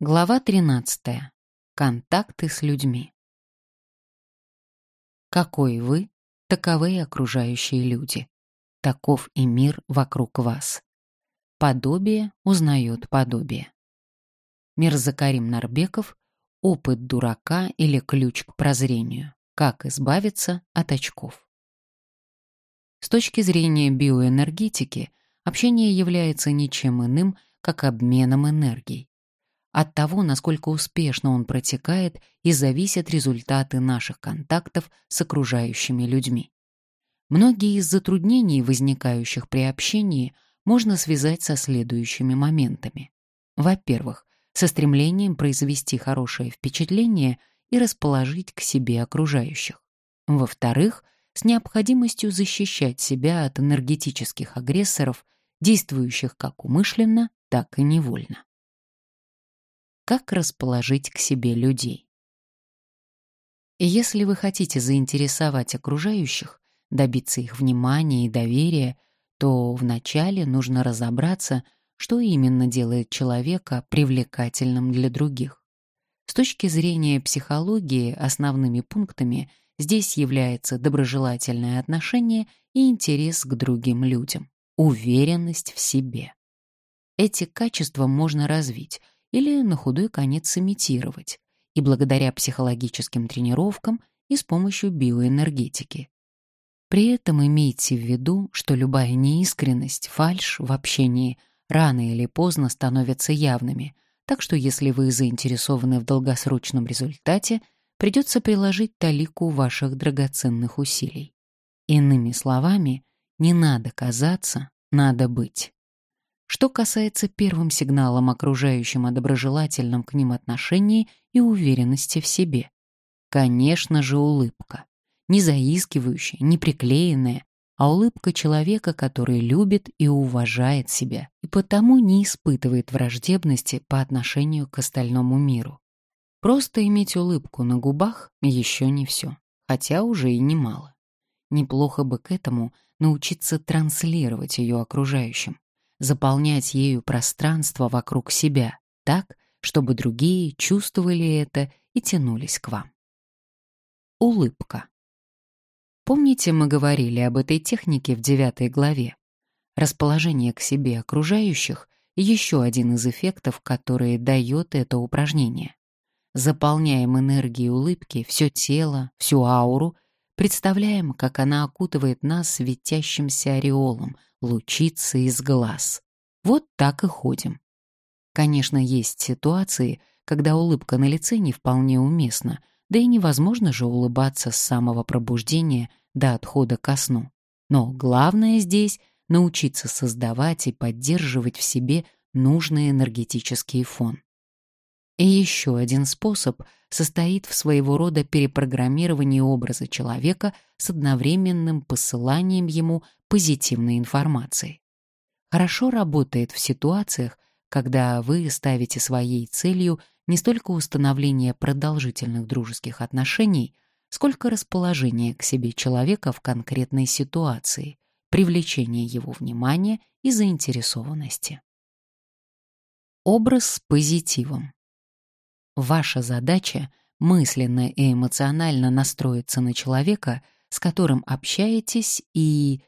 Глава 13. Контакты с людьми. Какой вы, таковы и окружающие люди. Таков и мир вокруг вас. Подобие узнает подобие. Мирзакарим Нарбеков «Опыт дурака или ключ к прозрению. Как избавиться от очков». С точки зрения биоэнергетики, общение является ничем иным, как обменом энергий. От того, насколько успешно он протекает, и зависят результаты наших контактов с окружающими людьми. Многие из затруднений, возникающих при общении, можно связать со следующими моментами. Во-первых, со стремлением произвести хорошее впечатление и расположить к себе окружающих. Во-вторых, с необходимостью защищать себя от энергетических агрессоров, действующих как умышленно, так и невольно как расположить к себе людей. И если вы хотите заинтересовать окружающих, добиться их внимания и доверия, то вначале нужно разобраться, что именно делает человека привлекательным для других. С точки зрения психологии основными пунктами здесь является доброжелательное отношение и интерес к другим людям, уверенность в себе. Эти качества можно развить — или на худой конец имитировать, и благодаря психологическим тренировкам и с помощью биоэнергетики. При этом имейте в виду, что любая неискренность, фальшь в общении рано или поздно становятся явными, так что если вы заинтересованы в долгосрочном результате, придется приложить талику ваших драгоценных усилий. Иными словами, не надо казаться, надо быть. Что касается первым сигналом окружающим о доброжелательном к ним отношении и уверенности в себе. Конечно же, улыбка. Не заискивающая, не приклеенная, а улыбка человека, который любит и уважает себя, и потому не испытывает враждебности по отношению к остальному миру. Просто иметь улыбку на губах еще не все, хотя уже и немало. Неплохо бы к этому научиться транслировать ее окружающим заполнять ею пространство вокруг себя так, чтобы другие чувствовали это и тянулись к вам. Улыбка. Помните, мы говорили об этой технике в девятой главе? Расположение к себе окружающих — еще один из эффектов, которые дает это упражнение. Заполняем энергией улыбки все тело, всю ауру, представляем, как она окутывает нас светящимся ореолом, лучится из глаз. Вот так и ходим. Конечно, есть ситуации, когда улыбка на лице не вполне уместна, да и невозможно же улыбаться с самого пробуждения до отхода ко сну. Но главное здесь — научиться создавать и поддерживать в себе нужный энергетический фон. И еще один способ состоит в своего рода перепрограммировании образа человека с одновременным посыланием ему позитивной информации. Хорошо работает в ситуациях, когда вы ставите своей целью не столько установление продолжительных дружеских отношений, сколько расположение к себе человека в конкретной ситуации, привлечение его внимания и заинтересованности. Образ с позитивом. Ваша задача — мысленно и эмоционально настроиться на человека, с которым общаетесь, и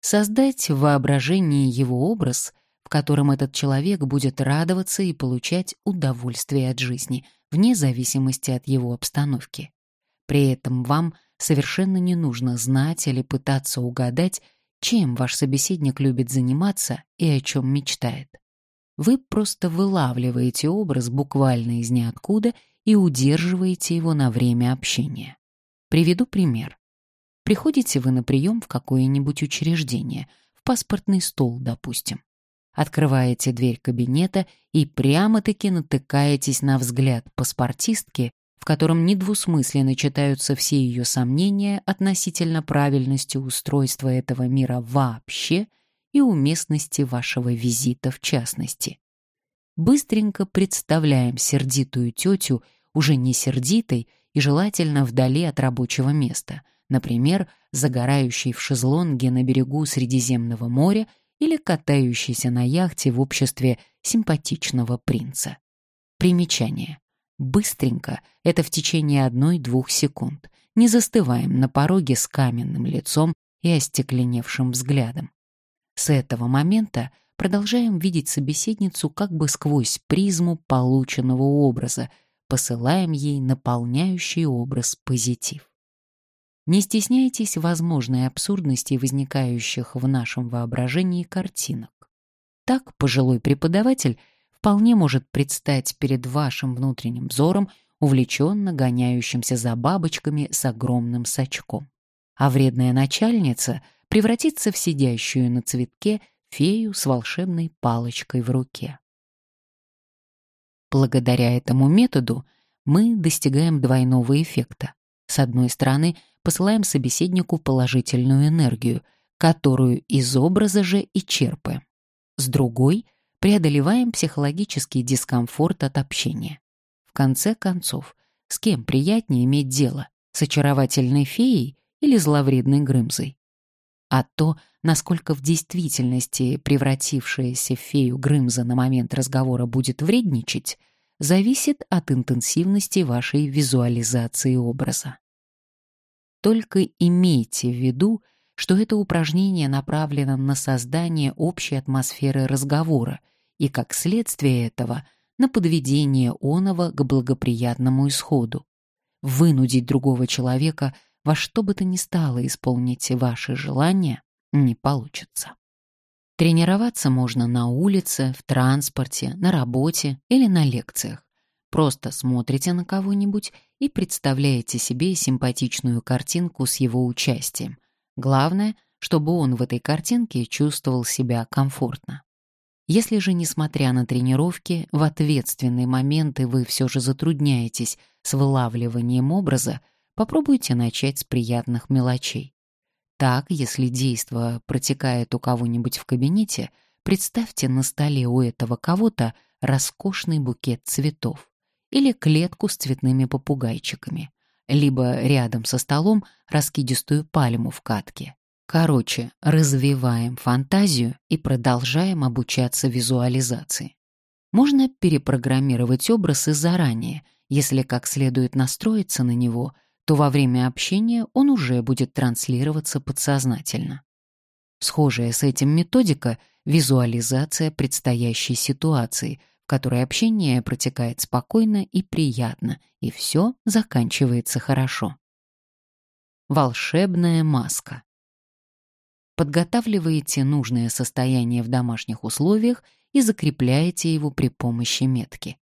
создать в воображении его образ, в котором этот человек будет радоваться и получать удовольствие от жизни, вне зависимости от его обстановки. При этом вам совершенно не нужно знать или пытаться угадать, чем ваш собеседник любит заниматься и о чем мечтает. Вы просто вылавливаете образ буквально из ниоткуда и удерживаете его на время общения. Приведу пример. Приходите вы на прием в какое-нибудь учреждение, в паспортный стол, допустим. Открываете дверь кабинета и прямо-таки натыкаетесь на взгляд паспортистки, в котором недвусмысленно читаются все ее сомнения относительно правильности устройства этого мира вообще и уместности вашего визита в частности. Быстренько представляем сердитую тетю, уже не сердитой и желательно вдали от рабочего места — например, загорающий в шезлонге на берегу Средиземного моря или катающийся на яхте в обществе симпатичного принца. Примечание. Быстренько — это в течение одной-двух секунд. Не застываем на пороге с каменным лицом и остекленевшим взглядом. С этого момента продолжаем видеть собеседницу как бы сквозь призму полученного образа, посылаем ей наполняющий образ позитив. Не стесняйтесь возможной абсурдности возникающих в нашем воображении картинок. Так пожилой преподаватель вполне может предстать перед вашим внутренним взором увлеченно гоняющимся за бабочками с огромным сачком. А вредная начальница превратится в сидящую на цветке фею с волшебной палочкой в руке. Благодаря этому методу мы достигаем двойного эффекта. С одной стороны, посылаем собеседнику положительную энергию, которую из образа же и черпаем. С другой — преодолеваем психологический дискомфорт от общения. В конце концов, с кем приятнее иметь дело, с очаровательной феей или зловредной Грымзой? А то, насколько в действительности превратившаяся в фею Грымза на момент разговора будет вредничать, зависит от интенсивности вашей визуализации образа. Только имейте в виду, что это упражнение направлено на создание общей атмосферы разговора и, как следствие этого, на подведение оного к благоприятному исходу. Вынудить другого человека во что бы то ни стало исполнить ваши желания не получится. Тренироваться можно на улице, в транспорте, на работе или на лекциях. Просто смотрите на кого-нибудь и представляете себе симпатичную картинку с его участием. Главное, чтобы он в этой картинке чувствовал себя комфортно. Если же, несмотря на тренировки, в ответственные моменты вы все же затрудняетесь с вылавливанием образа, попробуйте начать с приятных мелочей. Так, если действо протекает у кого-нибудь в кабинете, представьте на столе у этого кого-то роскошный букет цветов или клетку с цветными попугайчиками, либо рядом со столом раскидистую пальму в катке. Короче, развиваем фантазию и продолжаем обучаться визуализации. Можно перепрограммировать образ и заранее. Если как следует настроиться на него, то во время общения он уже будет транслироваться подсознательно. Схожая с этим методика — визуализация предстоящей ситуации, в которой общение протекает спокойно и приятно, и все заканчивается хорошо. Волшебная маска подготавливаете нужное состояние в домашних условиях и закрепляете его при помощи метки.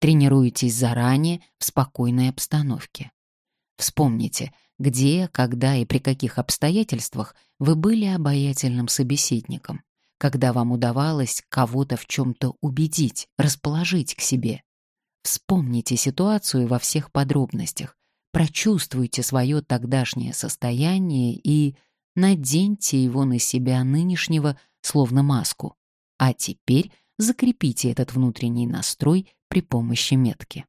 Тренируетесь заранее в спокойной обстановке. Вспомните, где, когда и при каких обстоятельствах вы были обаятельным собеседником, когда вам удавалось кого-то в чем-то убедить, расположить к себе. Вспомните ситуацию во всех подробностях, прочувствуйте свое тогдашнее состояние и наденьте его на себя нынешнего, словно маску. А теперь закрепите этот внутренний настрой при помощи метки.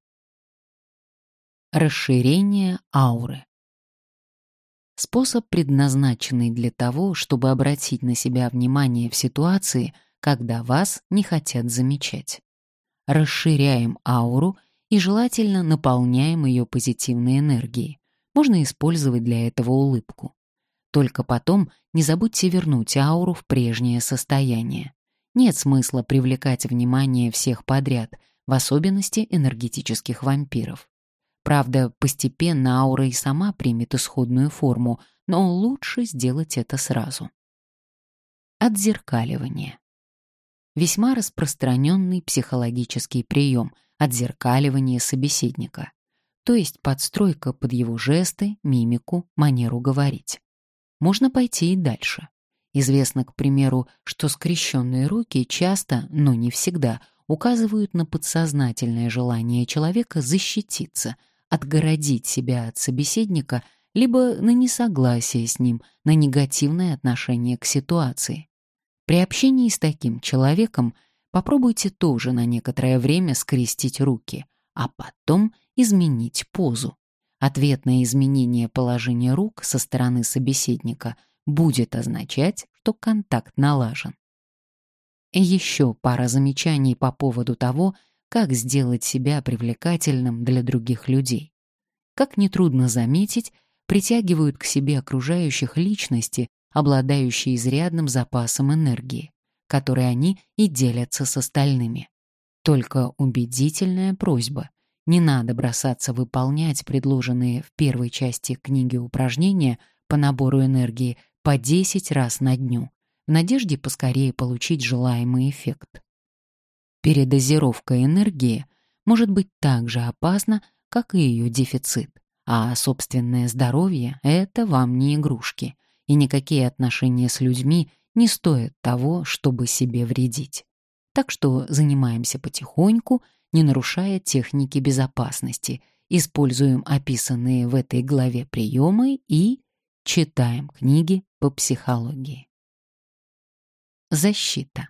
Расширение ауры. Способ, предназначенный для того, чтобы обратить на себя внимание в ситуации, когда вас не хотят замечать. Расширяем ауру и желательно наполняем ее позитивной энергией. Можно использовать для этого улыбку. Только потом не забудьте вернуть ауру в прежнее состояние. Нет смысла привлекать внимание всех подряд, в особенности энергетических вампиров. Правда, постепенно аура и сама примет исходную форму, но лучше сделать это сразу. Отзеркаливание. Весьма распространенный психологический прием — отзеркаливание собеседника, то есть подстройка под его жесты, мимику, манеру говорить. Можно пойти и дальше. Известно, к примеру, что скрещенные руки часто, но не всегда, указывают на подсознательное желание человека защититься, отгородить себя от собеседника, либо на несогласие с ним, на негативное отношение к ситуации. При общении с таким человеком попробуйте тоже на некоторое время скрестить руки, а потом изменить позу. Ответное изменение положения рук со стороны собеседника будет означать, что контакт налажен. Еще пара замечаний по поводу того, как сделать себя привлекательным для других людей. Как нетрудно заметить, притягивают к себе окружающих личности, обладающие изрядным запасом энергии, которой они и делятся с остальными. Только убедительная просьба. Не надо бросаться выполнять предложенные в первой части книги упражнения по набору энергии по 10 раз на дню, в надежде поскорее получить желаемый эффект. Передозировка энергии может быть так же опасна, как и ее дефицит, а собственное здоровье — это вам не игрушки, и никакие отношения с людьми не стоят того, чтобы себе вредить. Так что занимаемся потихоньку, не нарушая техники безопасности, используем описанные в этой главе приемы и читаем книги по психологии. Защита.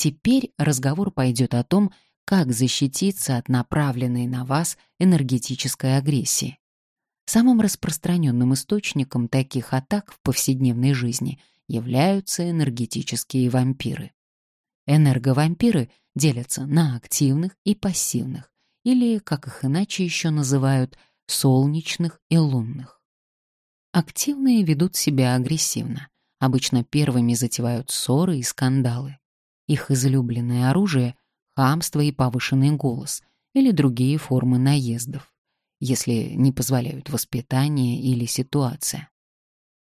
Теперь разговор пойдет о том, как защититься от направленной на вас энергетической агрессии. Самым распространенным источником таких атак в повседневной жизни являются энергетические вампиры. Энерговампиры делятся на активных и пассивных, или, как их иначе еще называют, солнечных и лунных. Активные ведут себя агрессивно, обычно первыми затевают ссоры и скандалы. Их излюбленное оружие — хамство и повышенный голос или другие формы наездов, если не позволяют воспитание или ситуация.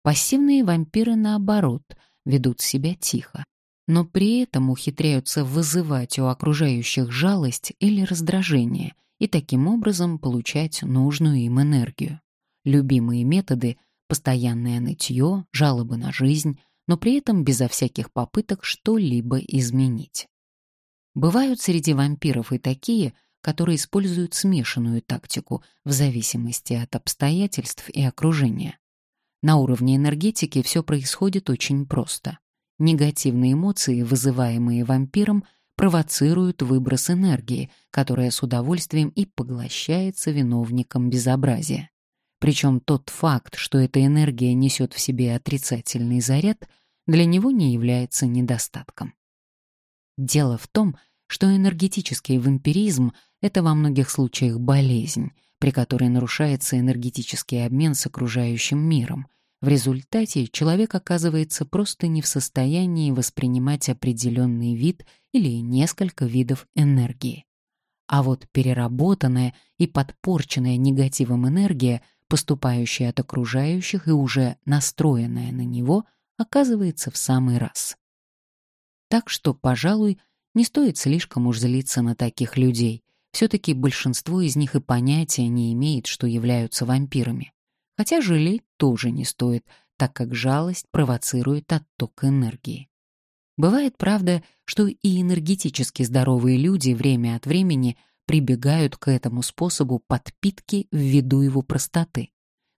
Пассивные вампиры, наоборот, ведут себя тихо, но при этом ухитряются вызывать у окружающих жалость или раздражение и таким образом получать нужную им энергию. Любимые методы — постоянное нытье, жалобы на жизнь — но при этом безо всяких попыток что-либо изменить. Бывают среди вампиров и такие, которые используют смешанную тактику в зависимости от обстоятельств и окружения. На уровне энергетики все происходит очень просто. Негативные эмоции, вызываемые вампиром, провоцируют выброс энергии, которая с удовольствием и поглощается виновником безобразия. Причем тот факт, что эта энергия несет в себе отрицательный заряд — для него не является недостатком. Дело в том, что энергетический вампиризм — это во многих случаях болезнь, при которой нарушается энергетический обмен с окружающим миром. В результате человек оказывается просто не в состоянии воспринимать определенный вид или несколько видов энергии. А вот переработанная и подпорченная негативом энергия, поступающая от окружающих и уже настроенная на него — оказывается в самый раз. Так что, пожалуй, не стоит слишком уж злиться на таких людей. Все-таки большинство из них и понятия не имеет, что являются вампирами. Хотя жалеть тоже не стоит, так как жалость провоцирует отток энергии. Бывает, правда, что и энергетически здоровые люди время от времени прибегают к этому способу подпитки ввиду его простоты.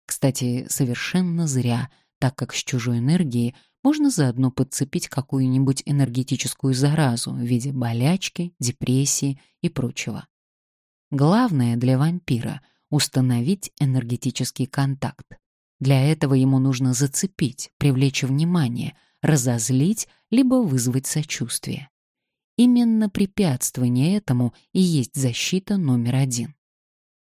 Кстати, совершенно зря — так как с чужой энергией можно заодно подцепить какую-нибудь энергетическую заразу в виде болячки, депрессии и прочего. Главное для вампира — установить энергетический контакт. Для этого ему нужно зацепить, привлечь внимание, разозлить либо вызвать сочувствие. Именно препятствование этому и есть защита номер один.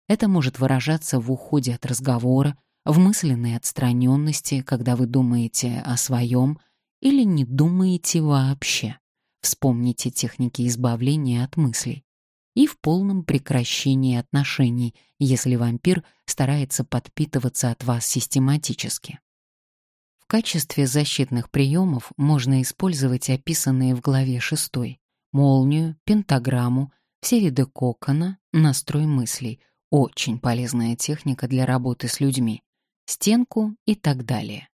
Это может выражаться в уходе от разговора, в мысленной отстраненности, когда вы думаете о своем или не думаете вообще. Вспомните техники избавления от мыслей. И в полном прекращении отношений, если вампир старается подпитываться от вас систематически. В качестве защитных приемов можно использовать описанные в главе 6 молнию, пентаграмму, все виды кокона, настрой мыслей — очень полезная техника для работы с людьми стенку и так далее.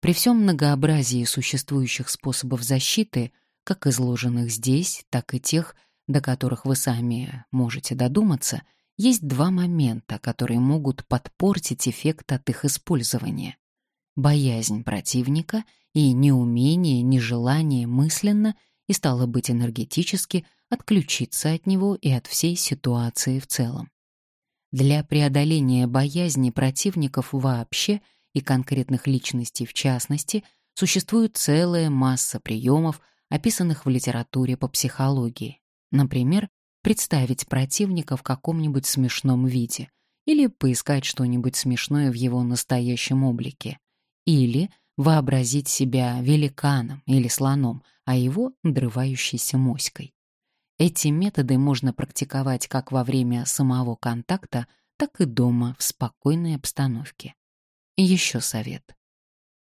При всем многообразии существующих способов защиты, как изложенных здесь, так и тех, до которых вы сами можете додуматься, есть два момента, которые могут подпортить эффект от их использования. Боязнь противника и неумение, нежелание мысленно и, стало быть, энергетически отключиться от него и от всей ситуации в целом. Для преодоления боязни противников вообще и конкретных личностей в частности существует целая масса приемов, описанных в литературе по психологии. Например, представить противника в каком-нибудь смешном виде или поискать что-нибудь смешное в его настоящем облике, или вообразить себя великаном или слоном, а его — надрывающейся моськой. Эти методы можно практиковать как во время самого контакта, так и дома в спокойной обстановке. И еще совет.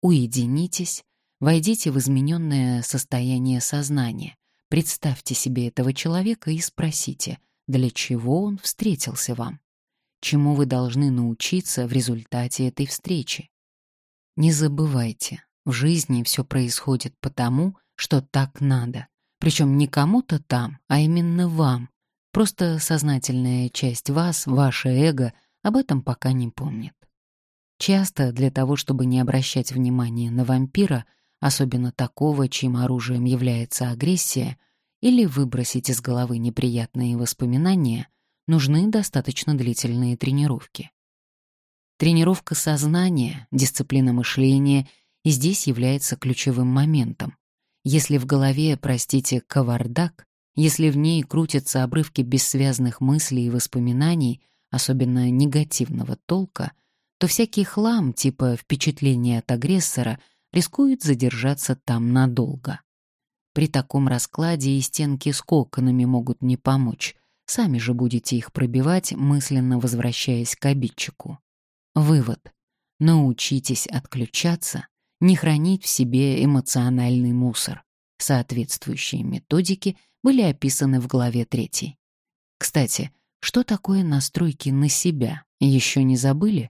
Уединитесь, войдите в измененное состояние сознания, представьте себе этого человека и спросите, для чего он встретился вам, чему вы должны научиться в результате этой встречи. Не забывайте, в жизни все происходит потому, что так надо. Причем не кому-то там, а именно вам. Просто сознательная часть вас, ваше эго, об этом пока не помнит. Часто для того, чтобы не обращать внимания на вампира, особенно такого, чьим оружием является агрессия, или выбросить из головы неприятные воспоминания, нужны достаточно длительные тренировки. Тренировка сознания, дисциплина мышления и здесь является ключевым моментом. Если в голове, простите, кавардак, если в ней крутятся обрывки бессвязных мыслей и воспоминаний, особенно негативного толка — то всякий хлам типа впечатления от агрессора рискует задержаться там надолго. При таком раскладе и стенки с коконами могут не помочь, сами же будете их пробивать, мысленно возвращаясь к обидчику. Вывод. Научитесь отключаться, не хранить в себе эмоциональный мусор. Соответствующие методики были описаны в главе 3. Кстати, что такое настройки на себя, еще не забыли?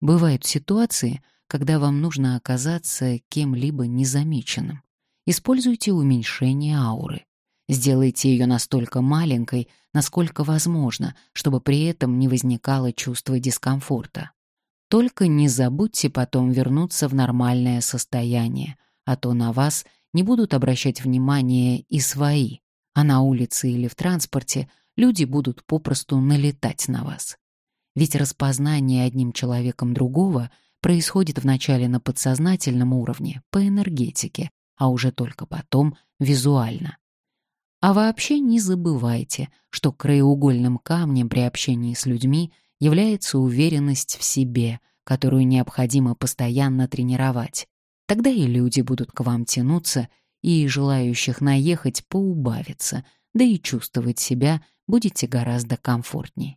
Бывают ситуации, когда вам нужно оказаться кем-либо незамеченным. Используйте уменьшение ауры. Сделайте ее настолько маленькой, насколько возможно, чтобы при этом не возникало чувства дискомфорта. Только не забудьте потом вернуться в нормальное состояние, а то на вас не будут обращать внимание и свои, а на улице или в транспорте люди будут попросту налетать на вас. Ведь распознание одним человеком другого происходит вначале на подсознательном уровне, по энергетике, а уже только потом визуально. А вообще не забывайте, что краеугольным камнем при общении с людьми является уверенность в себе, которую необходимо постоянно тренировать. Тогда и люди будут к вам тянуться, и желающих наехать поубавится, да и чувствовать себя будете гораздо комфортнее.